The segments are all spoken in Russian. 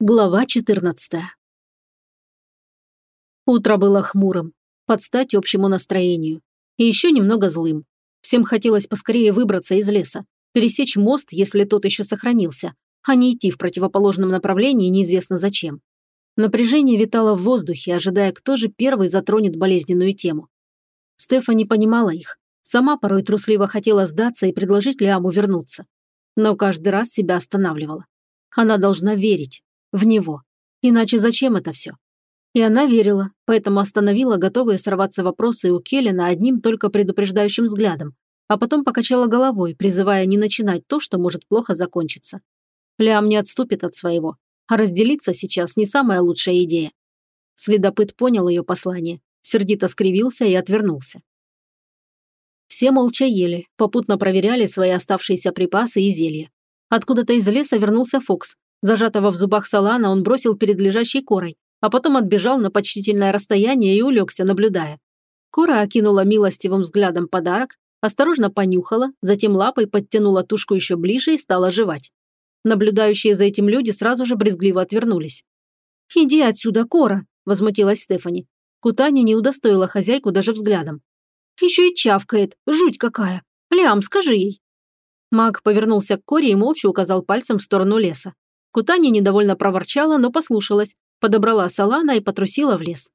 Глава 14 Утро было хмурым, под стать общему настроению. И еще немного злым. Всем хотелось поскорее выбраться из леса, пересечь мост, если тот еще сохранился, а не идти в противоположном направлении неизвестно зачем. Напряжение витало в воздухе, ожидая, кто же первый затронет болезненную тему. Стефани понимала их. Сама порой трусливо хотела сдаться и предложить Лиаму вернуться. Но каждый раз себя останавливала. Она должна верить, в него. Иначе зачем это все? И она верила, поэтому остановила готовые сорваться вопросы у Келлина одним только предупреждающим взглядом, а потом покачала головой, призывая не начинать то, что может плохо закончиться. Лям не отступит от своего, а разделиться сейчас не самая лучшая идея. Следопыт понял ее послание, сердито скривился и отвернулся. Все молча ели, попутно проверяли свои оставшиеся припасы и зелья. Откуда-то из леса вернулся Фокс, Зажатого в зубах салана он бросил перед лежащей корой, а потом отбежал на почтительное расстояние и улегся, наблюдая. Кора окинула милостивым взглядом подарок, осторожно понюхала, затем лапой подтянула тушку еще ближе и стала жевать. Наблюдающие за этим люди сразу же брезгливо отвернулись. «Иди отсюда, Кора!» – возмутилась Стефани. Кутаня не удостоила хозяйку даже взглядом. «Еще и чавкает, жуть какая! Лям, скажи ей!» Маг повернулся к Коре и молча указал пальцем в сторону леса. Кутани недовольно проворчала, но послушалась, подобрала салана и потрусила в лес.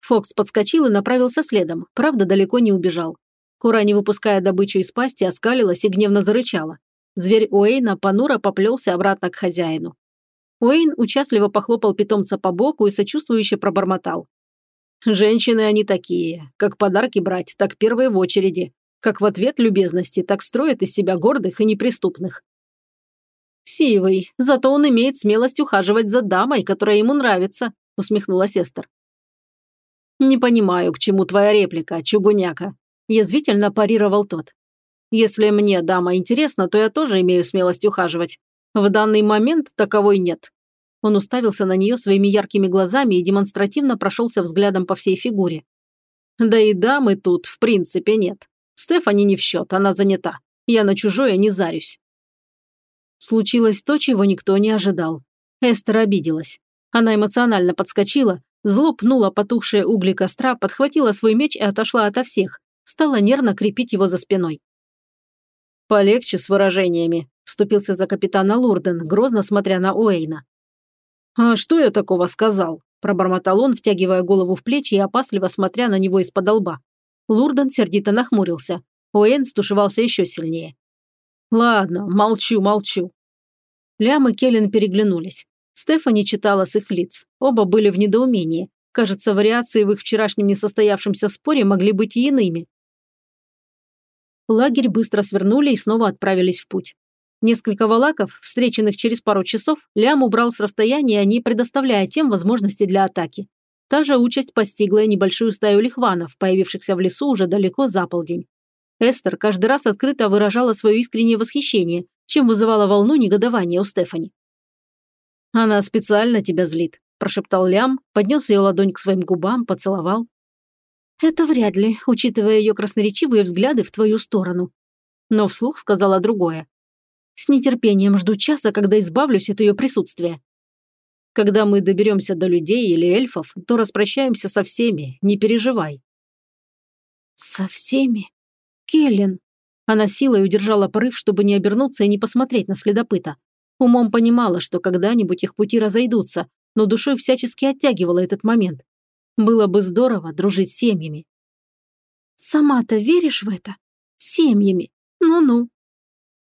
Фокс подскочил и направился следом, правда, далеко не убежал. Кура, не выпуская добычу из пасти, оскалилась и гневно зарычала. Зверь Уэйна понуро поплелся обратно к хозяину. Уэйн участливо похлопал питомца по боку и сочувствующе пробормотал. «Женщины они такие. Как подарки брать, так первые в очереди. Как в ответ любезности, так строят из себя гордых и неприступных. «Сивый, зато он имеет смелость ухаживать за дамой, которая ему нравится», – усмехнулась Эстер. «Не понимаю, к чему твоя реплика, чугуняка», – язвительно парировал тот. «Если мне дама интересна, то я тоже имею смелость ухаживать. В данный момент таковой нет». Он уставился на нее своими яркими глазами и демонстративно прошелся взглядом по всей фигуре. «Да и дамы тут, в принципе, нет. Стефани не в счет, она занята. Я на чужое не зарюсь». Случилось то, чего никто не ожидал. Эстер обиделась. Она эмоционально подскочила, зло пнула потухшие угли костра, подхватила свой меч и отошла ото всех, стала нервно крепить его за спиной. «Полегче с выражениями», – вступился за капитана Лурден, грозно смотря на Уэйна. «А что я такого сказал?» – пробормотал он, втягивая голову в плечи и опасливо смотря на него из-под лба. Лурден сердито нахмурился. Уэйн стушевался еще сильнее. Ладно, молчу, молчу. Лям и Келлен переглянулись. Стефани читала с их лиц. Оба были в недоумении. Кажется, вариации в их вчерашнем несостоявшемся споре могли быть и иными. Лагерь быстро свернули и снова отправились в путь. Несколько валаков, встреченных через пару часов, Лям убрал с расстояния, не предоставляя тем возможности для атаки. Та же участь постигла небольшую стаю лихванов, появившихся в лесу уже далеко за полдень. Эстер каждый раз открыто выражала свое искреннее восхищение, чем вызывала волну негодования у Стефани. «Она специально тебя злит», – прошептал Лям, поднес ее ладонь к своим губам, поцеловал. «Это вряд ли, учитывая ее красноречивые взгляды в твою сторону». Но вслух сказала другое. «С нетерпением жду часа, когда избавлюсь от ее присутствия». «Когда мы доберемся до людей или эльфов, то распрощаемся со всеми, не переживай». «Со всеми?» Келлен!» Она силой удержала порыв, чтобы не обернуться и не посмотреть на следопыта. Умом понимала, что когда-нибудь их пути разойдутся, но душой всячески оттягивала этот момент. Было бы здорово дружить с семьями. «Сама-то веришь в это? Семьями? Ну-ну».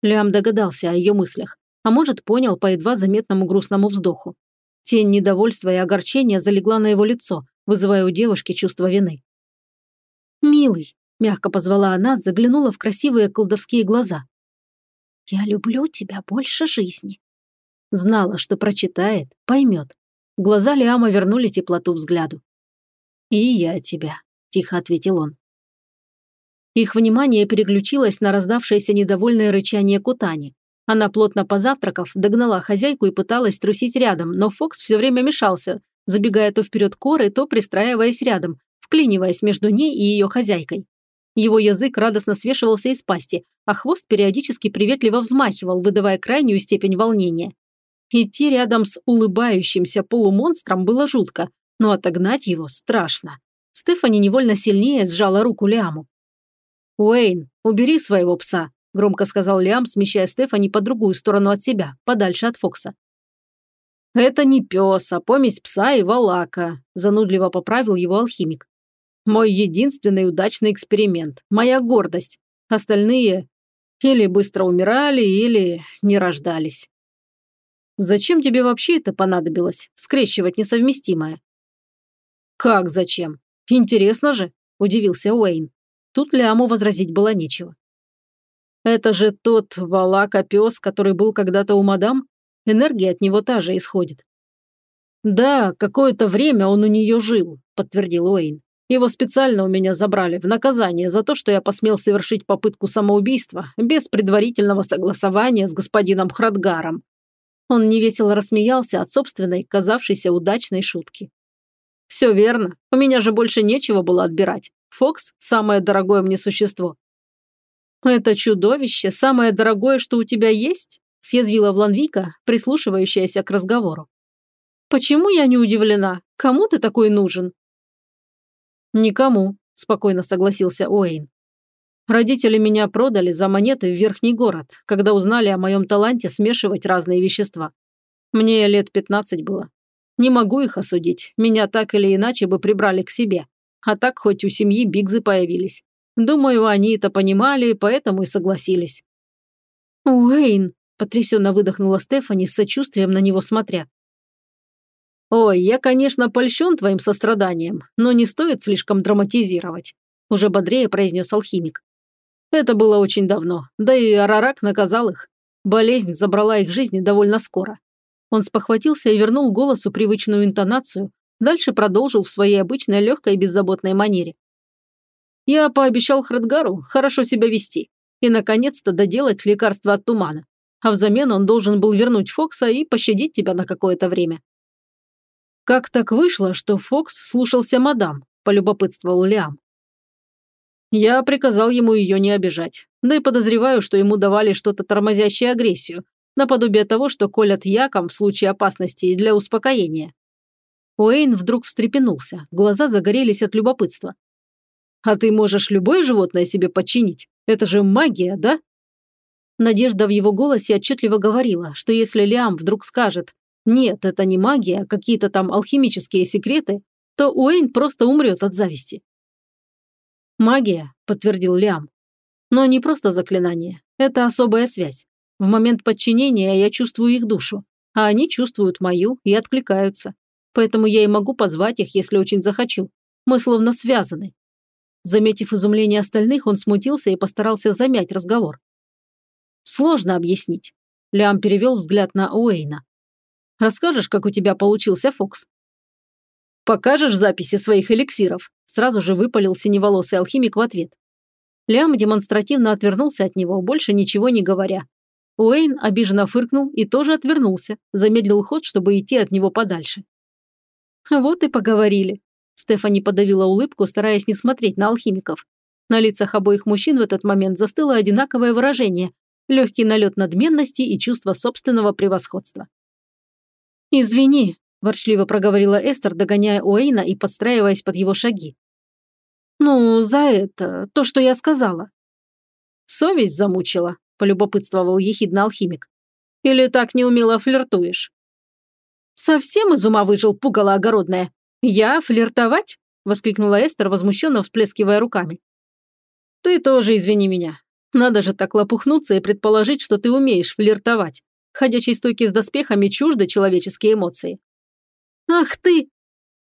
Лям догадался о ее мыслях, а может, понял по едва заметному грустному вздоху. Тень недовольства и огорчения залегла на его лицо, вызывая у девушки чувство вины. «Милый, Мягко позвала она, заглянула в красивые колдовские глаза. «Я люблю тебя больше жизни». Знала, что прочитает, поймет. Глаза Лиама вернули теплоту взгляду. «И я тебя», – тихо ответил он. Их внимание переключилось на раздавшееся недовольное рычание Кутани. Она, плотно позавтракав, догнала хозяйку и пыталась трусить рядом, но Фокс все время мешался, забегая то вперед коры, то пристраиваясь рядом, вклиниваясь между ней и ее хозяйкой. Его язык радостно свешивался из пасти, а хвост периодически приветливо взмахивал, выдавая крайнюю степень волнения. Идти рядом с улыбающимся полумонстром было жутко, но отогнать его страшно. Стефани невольно сильнее сжала руку Лиаму. «Уэйн, убери своего пса», – громко сказал Лиам, смещая Стефани по другую сторону от себя, подальше от Фокса. «Это не пес, а помесь пса и валака», – занудливо поправил его алхимик. «Мой единственный удачный эксперимент, моя гордость. Остальные или быстро умирали, или не рождались». «Зачем тебе вообще это понадобилось, скрещивать несовместимое?» «Как зачем? Интересно же», – удивился Уэйн. Тут Ляму возразить было нечего. «Это же тот валака-пес, который был когда-то у мадам? Энергия от него та же исходит». «Да, какое-то время он у нее жил», – подтвердил Уэйн. «Его специально у меня забрали в наказание за то, что я посмел совершить попытку самоубийства без предварительного согласования с господином Храдгаром». Он невесело рассмеялся от собственной, казавшейся удачной шутки. «Все верно. У меня же больше нечего было отбирать. Фокс – самое дорогое мне существо». «Это чудовище – самое дорогое, что у тебя есть?» – съязвила Вланвика, прислушивающаяся к разговору. «Почему я не удивлена? Кому ты такой нужен?» «Никому», – спокойно согласился Уэйн. «Родители меня продали за монеты в Верхний город, когда узнали о моем таланте смешивать разные вещества. Мне лет пятнадцать было. Не могу их осудить, меня так или иначе бы прибрали к себе. А так хоть у семьи Бигзы появились. Думаю, они это понимали, поэтому и согласились. «Уэйн!» – потрясенно выдохнула Стефани с сочувствием на него смотря. «Ой, я, конечно, польщен твоим состраданием, но не стоит слишком драматизировать», – уже бодрее произнес алхимик. «Это было очень давно, да и Арарак наказал их. Болезнь забрала их жизни довольно скоро. Он спохватился и вернул голосу привычную интонацию, дальше продолжил в своей обычной легкой и беззаботной манере. «Я пообещал Храдгару хорошо себя вести и, наконец-то, доделать лекарство от тумана, а взамен он должен был вернуть Фокса и пощадить тебя на какое-то время». «Как так вышло, что Фокс слушался мадам?» – полюбопытствовал Лиам. Я приказал ему ее не обижать, да и подозреваю, что ему давали что-то тормозящее агрессию, наподобие того, что колят яком в случае опасности для успокоения. Уэйн вдруг встрепенулся, глаза загорелись от любопытства. «А ты можешь любое животное себе подчинить? Это же магия, да?» Надежда в его голосе отчетливо говорила, что если Лиам вдруг скажет «нет, это не магия, а какие-то там алхимические секреты», то Уэйн просто умрет от зависти. «Магия», – подтвердил Лиам. «Но не просто заклинание, это особая связь. В момент подчинения я чувствую их душу, а они чувствуют мою и откликаются. Поэтому я и могу позвать их, если очень захочу. Мы словно связаны. Заметив изумление остальных, он смутился и постарался замять разговор. Сложно объяснить. Лям перевел взгляд на Уэйна. Расскажешь, как у тебя получился Фокс? Покажешь записи своих эликсиров? Сразу же выпалил синеволосый алхимик в ответ. Лям демонстративно отвернулся от него, больше ничего не говоря, Уэйн обиженно фыркнул и тоже отвернулся, замедлил ход, чтобы идти от него подальше. Вот и поговорили. Стефани подавила улыбку, стараясь не смотреть на алхимиков. На лицах обоих мужчин в этот момент застыло одинаковое выражение – легкий налет надменности и чувство собственного превосходства. «Извини», – ворчливо проговорила Эстер, догоняя Уэйна и подстраиваясь под его шаги. «Ну, за это, то, что я сказала». Совесть замучила, – полюбопытствовал ехидно алхимик. «Или так неумело флиртуешь?» «Совсем из ума выжил пугало огородное. Я флиртовать?» – воскликнула Эстер, возмущенно всплескивая руками. «Ты тоже извини меня. Надо же так лопухнуться и предположить, что ты умеешь флиртовать. Ходячей стойки с доспехами чужды человеческие эмоции». «Ах ты!»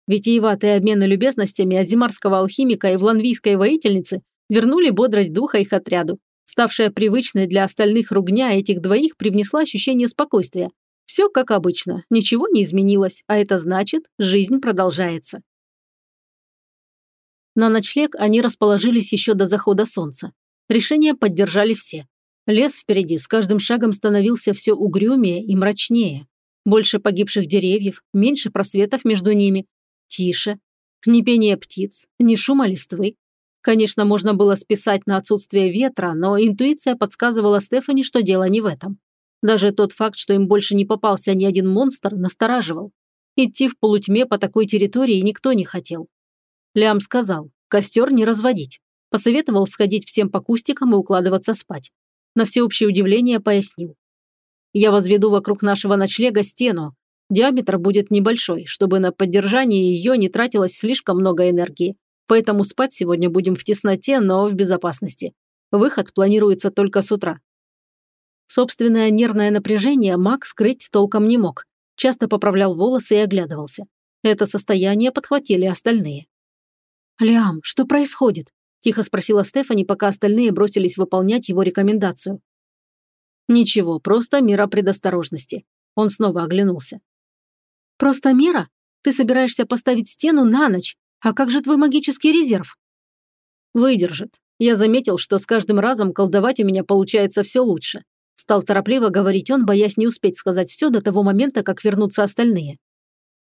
Витиеватые обмены любезностями азимарского алхимика и вланвийской воительницы вернули бодрость духа их отряду, Ставшая привычной для остальных ругня этих двоих привнесла ощущение спокойствия. Все как обычно, ничего не изменилось, а это значит, жизнь продолжается. На ночлег они расположились еще до захода солнца. Решение поддержали все. Лес впереди с каждым шагом становился все угрюмее и мрачнее. Больше погибших деревьев, меньше просветов между ними. Тише. Ни пения птиц, ни шума листвы. Конечно, можно было списать на отсутствие ветра, но интуиция подсказывала Стефани, что дело не в этом. Даже тот факт, что им больше не попался ни один монстр, настораживал. Идти в полутьме по такой территории никто не хотел. Лям сказал, костер не разводить. Посоветовал сходить всем по кустикам и укладываться спать. На всеобщее удивление пояснил. Я возведу вокруг нашего ночлега стену. Диаметр будет небольшой, чтобы на поддержание ее не тратилось слишком много энергии. Поэтому спать сегодня будем в тесноте, но в безопасности. Выход планируется только с утра. Собственное нервное напряжение маг скрыть толком не мог. Часто поправлял волосы и оглядывался. Это состояние подхватили остальные. «Лиам, что происходит?» – тихо спросила Стефани, пока остальные бросились выполнять его рекомендацию. «Ничего, просто мера предосторожности». Он снова оглянулся. «Просто мера? Ты собираешься поставить стену на ночь? А как же твой магический резерв?» «Выдержит. Я заметил, что с каждым разом колдовать у меня получается все лучше. Стал торопливо говорить он, боясь не успеть сказать все до того момента, как вернутся остальные.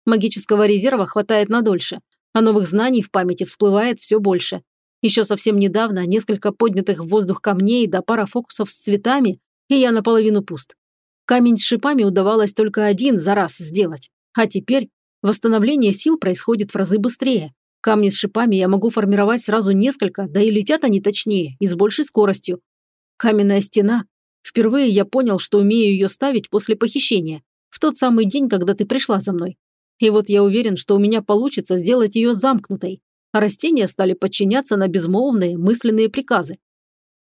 Магического резерва хватает надольше, а новых знаний в памяти всплывает все больше. Еще совсем недавно несколько поднятых в воздух камней да пара фокусов с цветами, и я наполовину пуст. Камень с шипами удавалось только один за раз сделать. А теперь восстановление сил происходит в разы быстрее. Камни с шипами я могу формировать сразу несколько, да и летят они точнее и с большей скоростью. Каменная стена. Впервые я понял, что умею ее ставить после похищения, в тот самый день, когда ты пришла за мной. И вот я уверен, что у меня получится сделать ее замкнутой, а растения стали подчиняться на безмолвные мысленные приказы.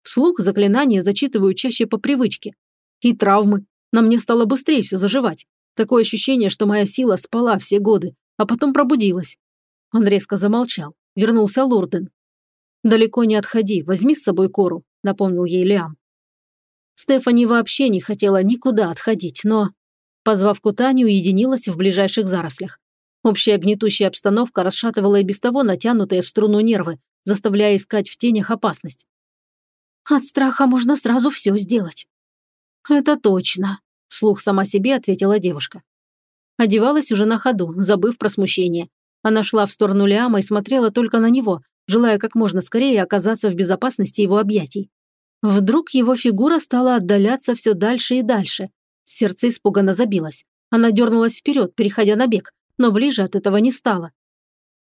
Вслух заклинания зачитываю чаще по привычке. И травмы. На мне стало быстрее все заживать. Такое ощущение, что моя сила спала все годы, а потом пробудилась. Он резко замолчал. Вернулся Лорден. «Далеко не отходи, возьми с собой кору», — напомнил ей Лиам. Стефани вообще не хотела никуда отходить, но Позвав Кутани, уединилась в ближайших зарослях. Общая гнетущая обстановка расшатывала и без того натянутые в струну нервы, заставляя искать в тенях опасность. «От страха можно сразу все сделать». «Это точно», – вслух сама себе ответила девушка. Одевалась уже на ходу, забыв про смущение. Она шла в сторону Лиама и смотрела только на него, желая как можно скорее оказаться в безопасности его объятий. Вдруг его фигура стала отдаляться все дальше и дальше, Сердце испуганно забилось. Она дернулась вперед, переходя на бег, но ближе от этого не стало.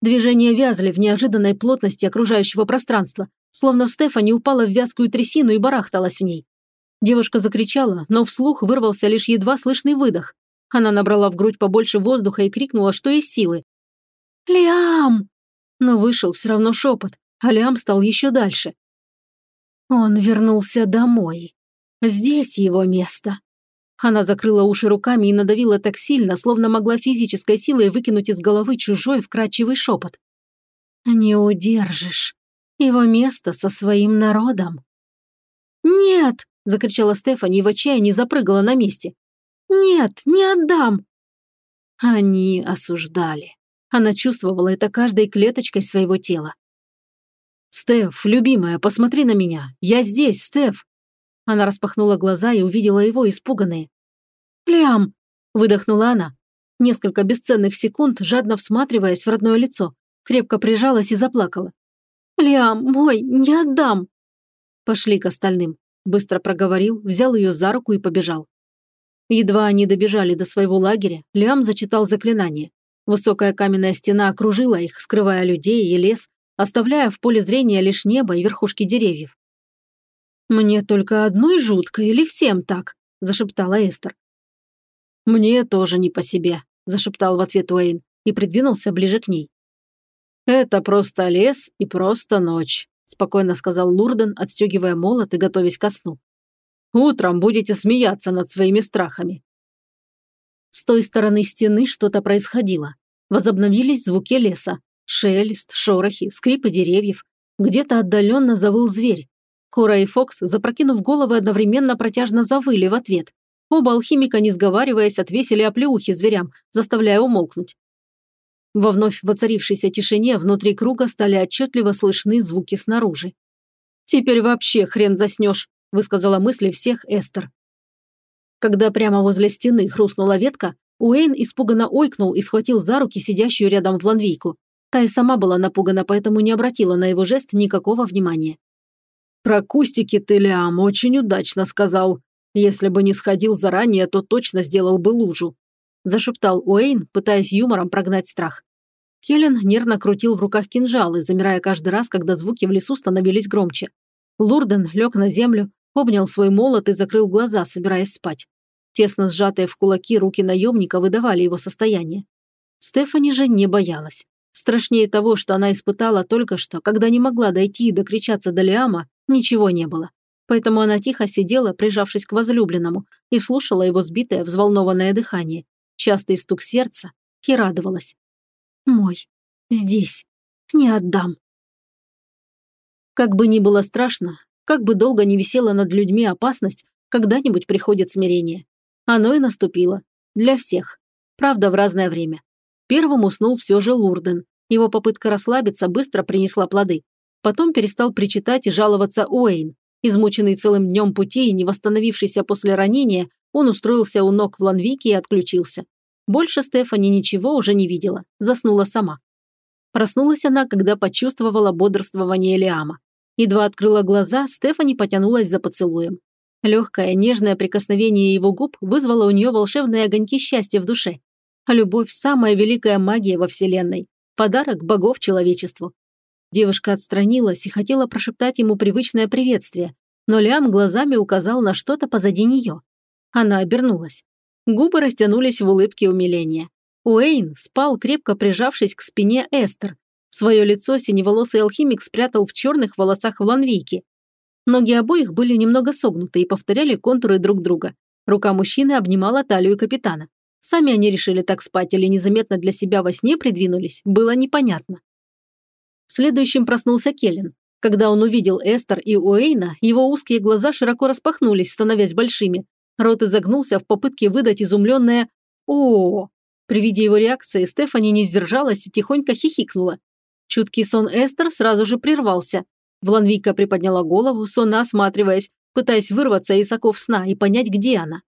Движения вязли в неожиданной плотности окружающего пространства, словно в Стефани упала в вязкую трясину и барахталась в ней. Девушка закричала, но вслух вырвался лишь едва слышный выдох. Она набрала в грудь побольше воздуха и крикнула, что есть силы. «Лиам!» Но вышел все равно шепот, а Лиам стал еще дальше. Он вернулся домой. Здесь его место. Она закрыла уши руками и надавила так сильно, словно могла физической силой выкинуть из головы чужой вкрадчивый шепот. «Не удержишь. Его место со своим народом». «Нет!» – закричала Стефани и в отчаянии запрыгала на месте. «Нет, не отдам!» Они осуждали. Она чувствовала это каждой клеточкой своего тела. «Стеф, любимая, посмотри на меня. Я здесь, Стеф!» Она распахнула глаза и увидела его испуганные. «Лиам!» – выдохнула она. Несколько бесценных секунд, жадно всматриваясь в родное лицо, крепко прижалась и заплакала. «Лиам, мой, не отдам!» «Пошли к остальным», – быстро проговорил, взял ее за руку и побежал. Едва они добежали до своего лагеря, Лиам зачитал заклинание. Высокая каменная стена окружила их, скрывая людей и лес, оставляя в поле зрения лишь небо и верхушки деревьев. «Мне только одной жутко или всем так?» – зашептала Эстер. «Мне тоже не по себе», – зашептал в ответ Уэйн и придвинулся ближе к ней. «Это просто лес и просто ночь», – спокойно сказал Лурден, отстегивая молот и готовясь ко сну. «Утром будете смеяться над своими страхами». С той стороны стены что-то происходило. Возобновились звуки леса. Шелест, шорохи, скрипы деревьев. Где-то отдаленно завыл зверь. Кора и Фокс, запрокинув головы, одновременно протяжно завыли в ответ. Оба алхимика, не сговариваясь, отвесили оплеухи зверям, заставляя умолкнуть. Во вновь воцарившейся тишине внутри круга стали отчетливо слышны звуки снаружи. «Теперь вообще хрен заснешь», – высказала мысли всех Эстер. Когда прямо возле стены хрустнула ветка, Уэйн испуганно ойкнул и схватил за руки сидящую рядом Вланвийку. Та и сама была напугана, поэтому не обратила на его жест никакого внимания. «Про кустики ты, Лиам, очень удачно сказал. Если бы не сходил заранее, то точно сделал бы лужу», зашептал Уэйн, пытаясь юмором прогнать страх. Келлен нервно крутил в руках кинжалы, замирая каждый раз, когда звуки в лесу становились громче. Лурден лег на землю, обнял свой молот и закрыл глаза, собираясь спать. Тесно сжатые в кулаки руки наемника выдавали его состояние. Стефани же не боялась. Страшнее того, что она испытала только что, когда не могла дойти и докричаться до Лиама, ничего не было. Поэтому она тихо сидела, прижавшись к возлюбленному, и слушала его сбитое, взволнованное дыхание, частый стук сердца, и радовалась. «Мой, здесь, не отдам». Как бы ни было страшно, как бы долго не висела над людьми опасность, когда-нибудь приходит смирение. Оно и наступило. Для всех. Правда, в разное время. Первым уснул все же Лурден. Его попытка расслабиться быстро принесла плоды. Потом перестал причитать и жаловаться Уэйн. Измученный целым днем пути и не восстановившийся после ранения, он устроился у ног в Ланвике и отключился. Больше Стефани ничего уже не видела, заснула сама. Проснулась она, когда почувствовала бодрствование Лиама. Едва открыла глаза, Стефани потянулась за поцелуем. Легкое, нежное прикосновение его губ вызвало у нее волшебные огоньки счастья в душе. Любовь – самая великая магия во Вселенной. Подарок богов человечеству. Девушка отстранилась и хотела прошептать ему привычное приветствие, но Лиам глазами указал на что-то позади нее. Она обернулась. Губы растянулись в улыбке умиления. Уэйн спал, крепко прижавшись к спине Эстер. Свое лицо синеволосый алхимик спрятал в черных волосах в ланвейке, Ноги обоих были немного согнуты и повторяли контуры друг друга. Рука мужчины обнимала талию капитана. Сами они решили так спать или незаметно для себя во сне придвинулись, было непонятно. Следующим проснулся Келлен. Когда он увидел Эстер и Уэйна, его узкие глаза широко распахнулись, становясь большими. Рот изогнулся в попытке выдать изумленное о, -о, -о При виде его реакции Стефани не сдержалась и тихонько хихикнула. Чуткий сон Эстер сразу же прервался. Вланвика приподняла голову, сонно осматриваясь, пытаясь вырваться из оков сна и понять, где она.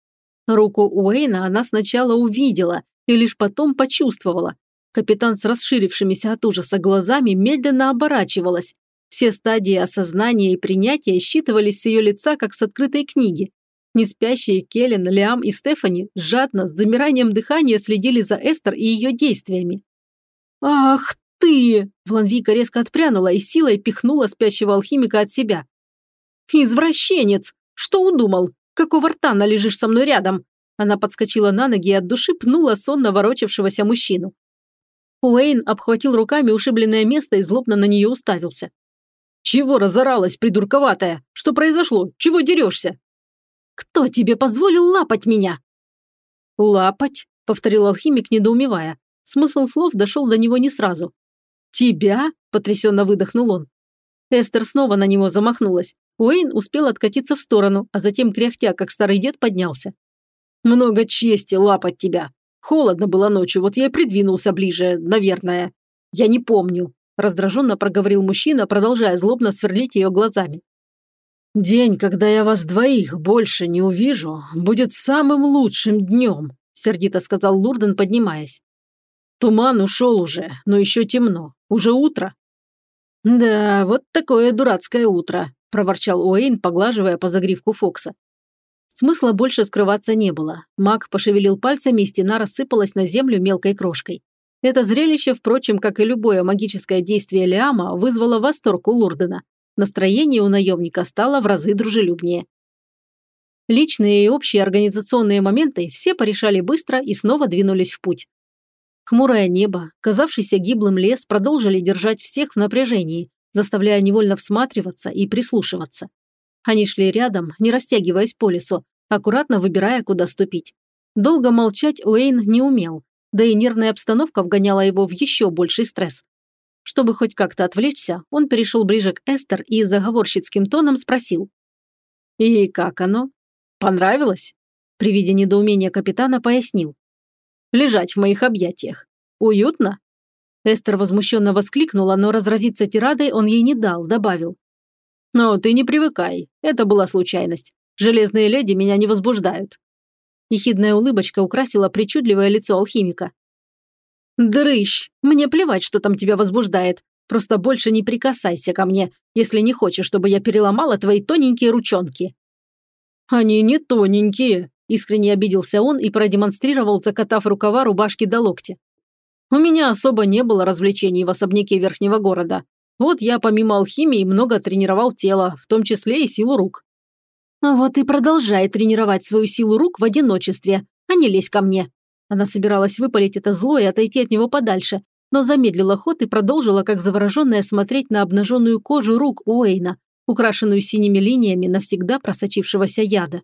Руку Уэйна она сначала увидела и лишь потом почувствовала. Капитан с расширившимися от ужаса глазами медленно оборачивалась. Все стадии осознания и принятия считывались с ее лица, как с открытой книги. Неспящие Келлен, Лиам и Стефани жадно, с замиранием дыхания следили за Эстер и ее действиями. «Ах ты!» Вланвика резко отпрянула и силой пихнула спящего алхимика от себя. «Извращенец! Что удумал? Какого рта належишь со мной рядом?» Она подскочила на ноги и от души пнула сонно ворочавшегося мужчину. Уэйн обхватил руками ушибленное место и злобно на нее уставился. «Чего разоралась, придурковатая? Что произошло? Чего дерешься?» «Кто тебе позволил лапать меня?» «Лапать?» – повторил алхимик, недоумевая. Смысл слов дошел до него не сразу. «Тебя?» – потрясенно выдохнул он. Эстер снова на него замахнулась. Уэйн успел откатиться в сторону, а затем, кряхтя, как старый дед, поднялся. «Много чести лапать тебя. Холодно было ночью, вот я и придвинулся ближе, наверное. Я не помню», – раздраженно проговорил мужчина, продолжая злобно сверлить ее глазами. «День, когда я вас двоих больше не увижу, будет самым лучшим днем», – сердито сказал Лурден, поднимаясь. Туман ушел уже, но еще темно. Уже утро. Да, вот такое дурацкое утро, проворчал Уэйн, поглаживая по загривку Фокса. Смысла больше скрываться не было. Маг пошевелил пальцами, и стена рассыпалась на землю мелкой крошкой. Это зрелище, впрочем, как и любое магическое действие Лиама, вызвало восторг у Лурдена. Настроение у наемника стало в разы дружелюбнее. Личные и общие организационные моменты все порешали быстро и снова двинулись в путь. Хмурое небо, казавшийся гиблым лес продолжили держать всех в напряжении, заставляя невольно всматриваться и прислушиваться. Они шли рядом, не растягиваясь по лесу, аккуратно выбирая, куда ступить. Долго молчать Уэйн не умел, да и нервная обстановка вгоняла его в еще больший стресс. Чтобы хоть как-то отвлечься, он перешел ближе к Эстер и заговорщицким тоном спросил. «И как оно? Понравилось?» При виде недоумения капитана пояснил лежать в моих объятиях. Уютно?» Эстер возмущенно воскликнула, но разразиться тирадой он ей не дал, добавил. «Но ты не привыкай, это была случайность. Железные леди меня не возбуждают». Ехидная улыбочка украсила причудливое лицо алхимика. «Дрыщ, мне плевать, что там тебя возбуждает. Просто больше не прикасайся ко мне, если не хочешь, чтобы я переломала твои тоненькие ручонки». «Они не тоненькие», – искренне обиделся он и продемонстрировал, закатав рукава рубашки до локтя. «У меня особо не было развлечений в особняке верхнего города. Вот я помимо алхимии много тренировал тело, в том числе и силу рук». «Вот и продолжай тренировать свою силу рук в одиночестве, а не лезь ко мне». Она собиралась выпалить это зло и отойти от него подальше, но замедлила ход и продолжила, как завороженная, смотреть на обнаженную кожу рук Уэйна, украшенную синими линиями навсегда просочившегося яда.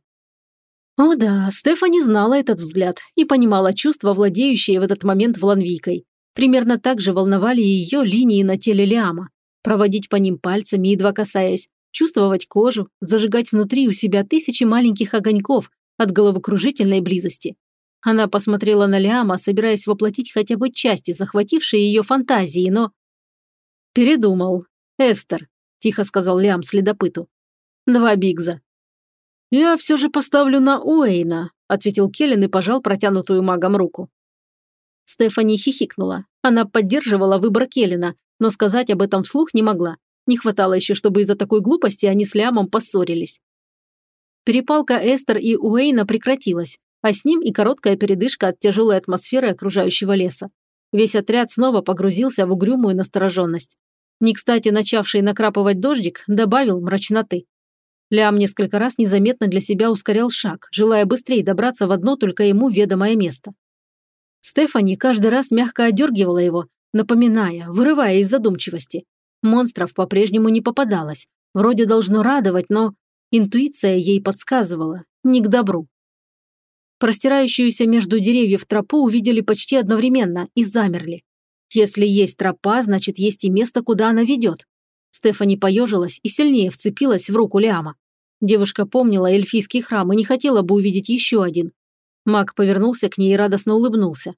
О да, Стефани знала этот взгляд и понимала чувства, владеющие в этот момент Вланвикой. Примерно так же волновали ее линии на теле Лиама. Проводить по ним пальцами, едва касаясь, чувствовать кожу, зажигать внутри у себя тысячи маленьких огоньков от головокружительной близости. Она посмотрела на Лиама, собираясь воплотить хотя бы части, захватившие ее фантазии, но... Передумал. Эстер, тихо сказал Лиам следопыту. Два бигза. Я все же поставлю на Уэйна, ответил Келлен и пожал протянутую магом руку. Стефани хихикнула. Она поддерживала выбор Келлена, но сказать об этом вслух не могла. Не хватало еще, чтобы из-за такой глупости они с Лямом поссорились. Перепалка Эстер и Уэйна прекратилась, а с ним и короткая передышка от тяжелой атмосферы окружающего леса. Весь отряд снова погрузился в угрюмую настороженность. Не кстати начавший накрапывать дождик добавил мрачноты. Лям несколько раз незаметно для себя ускорял шаг, желая быстрее добраться в одно только ему ведомое место. Стефани каждый раз мягко одергивала его, напоминая, вырывая из задумчивости. Монстров по-прежнему не попадалось. Вроде должно радовать, но интуиция ей подсказывала – не к добру. Простирающуюся между деревьев тропу увидели почти одновременно и замерли. Если есть тропа, значит, есть и место, куда она ведет. Стефани поежилась и сильнее вцепилась в руку Лиама. Девушка помнила эльфийский храм и не хотела бы увидеть еще один. Маг повернулся к ней и радостно улыбнулся.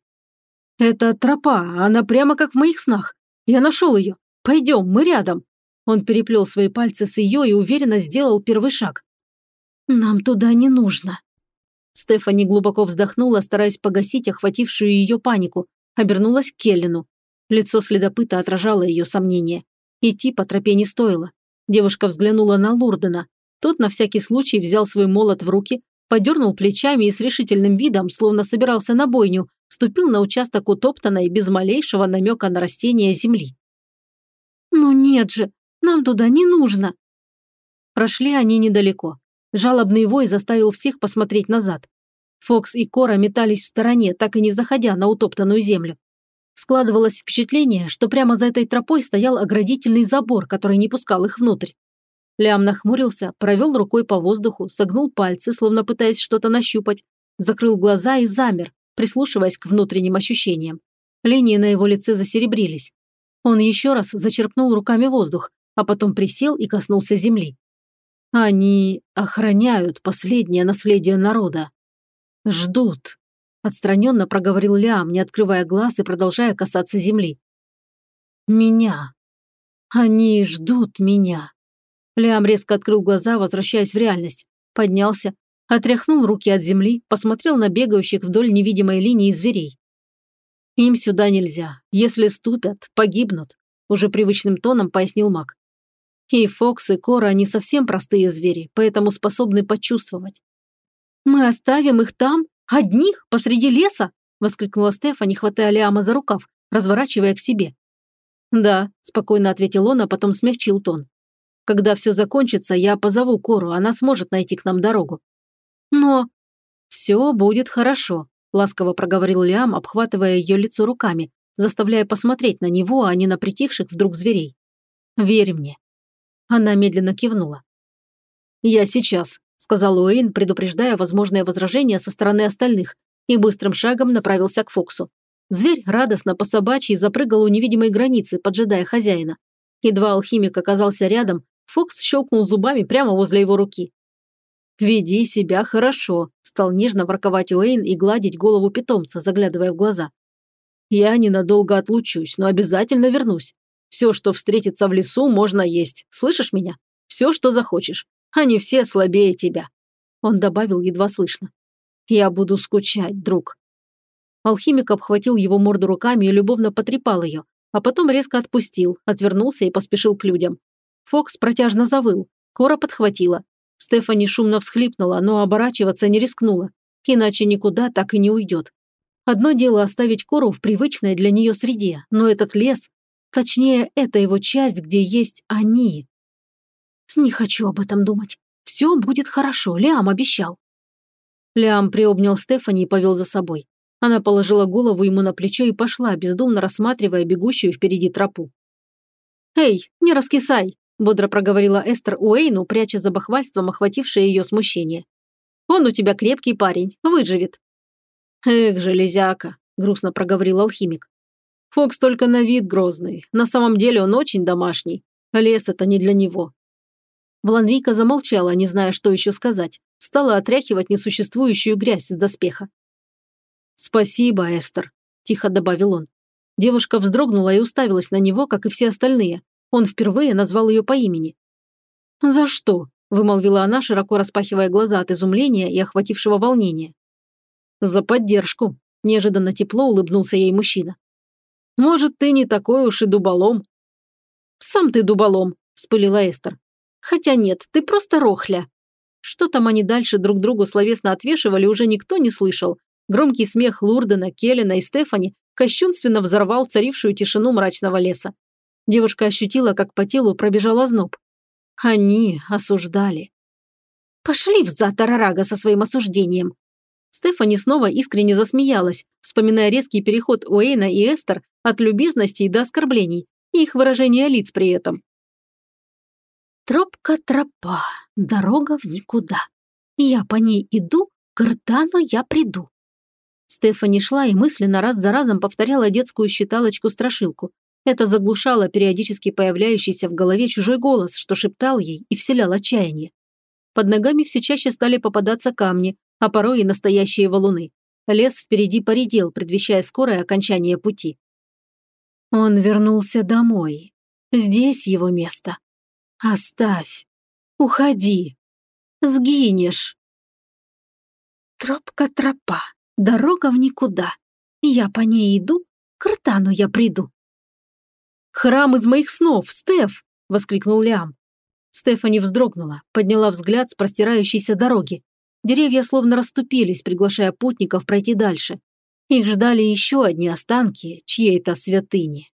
«Это тропа, она прямо как в моих снах. Я нашел ее. Пойдем, мы рядом». Он переплел свои пальцы с ее и уверенно сделал первый шаг. «Нам туда не нужно», Стефани глубоко вздохнула, стараясь погасить охватившую ее панику, обернулась к Келлину. Лицо следопыта отражало ее сомнения. Идти по тропе не стоило. Девушка взглянула на Лурдена. Тот на всякий случай взял свой молот в руки, подернул плечами и с решительным видом, словно собирался на бойню, ступил на участок утоптанной без малейшего намека на растение земли. «Ну нет же, нам туда не нужно!» Прошли они недалеко. Жалобный вой заставил всех посмотреть назад. Фокс и Кора метались в стороне, так и не заходя на утоптанную землю. Складывалось впечатление, что прямо за этой тропой стоял оградительный забор, который не пускал их внутрь. Лям нахмурился, провел рукой по воздуху, согнул пальцы, словно пытаясь что-то нащупать, закрыл глаза и замер, прислушиваясь к внутренним ощущениям. Линии на его лице засеребрились. Он еще раз зачерпнул руками воздух, а потом присел и коснулся земли. Они охраняют последнее наследие народа. Ждут. Отстраненно проговорил Лиам, не открывая глаз и продолжая касаться земли. Меня. Они ждут меня. Лиам резко открыл глаза, возвращаясь в реальность. Поднялся, отряхнул руки от земли, посмотрел на бегающих вдоль невидимой линии зверей. Им сюда нельзя. Если ступят, погибнут, уже привычным тоном пояснил маг. И Фокс, и Кора не совсем простые звери, поэтому способны почувствовать. «Мы оставим их там? Одних? Посреди леса?» – воскликнула Стефани, хватая Лиама за рукав, разворачивая к себе. «Да», – спокойно ответил он, а потом смягчил тон. «Когда все закончится, я позову Кору, она сможет найти к нам дорогу». «Но...» «Все будет хорошо», – ласково проговорил Лиам, обхватывая ее лицо руками, заставляя посмотреть на него, а не на притихших вдруг зверей. «Верь мне, она медленно кивнула. «Я сейчас», – сказал Уэйн, предупреждая возможное возражение со стороны остальных, и быстрым шагом направился к Фоксу. Зверь радостно по собачьи запрыгал у невидимой границы, поджидая хозяина. Едва алхимик оказался рядом, Фокс щелкнул зубами прямо возле его руки. «Веди себя хорошо», – стал нежно ворковать Уэйн и гладить голову питомца, заглядывая в глаза. «Я ненадолго отлучусь, но обязательно вернусь. Все, что встретится в лесу, можно есть. Слышишь меня? Все, что захочешь. Они все слабее тебя». Он добавил едва слышно. «Я буду скучать, друг». Алхимик обхватил его морду руками и любовно потрепал ее, а потом резко отпустил, отвернулся и поспешил к людям. Фокс протяжно завыл. Кора подхватила. Стефани шумно всхлипнула, но оборачиваться не рискнула, иначе никуда так и не уйдет. Одно дело оставить Кору в привычной для нее среде, но этот лес, точнее, это его часть, где есть они. Не хочу об этом думать. Все будет хорошо, Лиам обещал. Лиам приобнял Стефани и повел за собой. Она положила голову ему на плечо и пошла, бездумно рассматривая бегущую впереди тропу. «Эй, не раскисай!» – бодро проговорила Эстер Уэйну, пряча за бахвальством охватившее ее смущение. «Он у тебя крепкий парень, выживет». «Эх, железяка!» – грустно проговорил алхимик. «Фокс только на вид грозный, на самом деле он очень домашний. Лес это не для него». Бланвийка замолчала, не зная, что еще сказать. Стала отряхивать несуществующую грязь с доспеха. «Спасибо, Эстер», – тихо добавил он. Девушка вздрогнула и уставилась на него, как и все остальные. Он впервые назвал ее по имени. «За что?» – вымолвила она, широко распахивая глаза от изумления и охватившего волнения. «За поддержку», – неожиданно тепло улыбнулся ей мужчина. «Может, ты не такой уж и дуболом?» «Сам ты дуболом», – вспылила Эстер. «Хотя нет, ты просто рохля». Что там они дальше друг другу словесно отвешивали, уже никто не слышал, Громкий смех Лурдена, Келлина и Стефани кощунственно взорвал царившую тишину мрачного леса. Девушка ощутила, как по телу пробежал озноб. Они осуждали. «Пошли в Тарарага со своим осуждением!» Стефани снова искренне засмеялась, вспоминая резкий переход Уэйна и Эстер от любезностей до оскорблений и их выражение лиц при этом. «Тропка-тропа, дорога в никуда. Я по ней иду, к Ртану я приду. Стефани шла и мысленно раз за разом повторяла детскую считалочку-страшилку. Это заглушало периодически появляющийся в голове чужой голос, что шептал ей и вселял отчаяние. Под ногами все чаще стали попадаться камни, а порой и настоящие валуны. Лес впереди поредел, предвещая скорое окончание пути. Он вернулся домой. Здесь его место. Оставь. Уходи. Сгинешь. Тропка-тропа. Дорога в никуда. Я по ней иду, к Ртану я приду. «Храм из моих снов, Стеф!» – воскликнул Лиам. Стефани вздрогнула, подняла взгляд с простирающейся дороги. Деревья словно расступились, приглашая путников пройти дальше. Их ждали еще одни останки чьей-то святыни.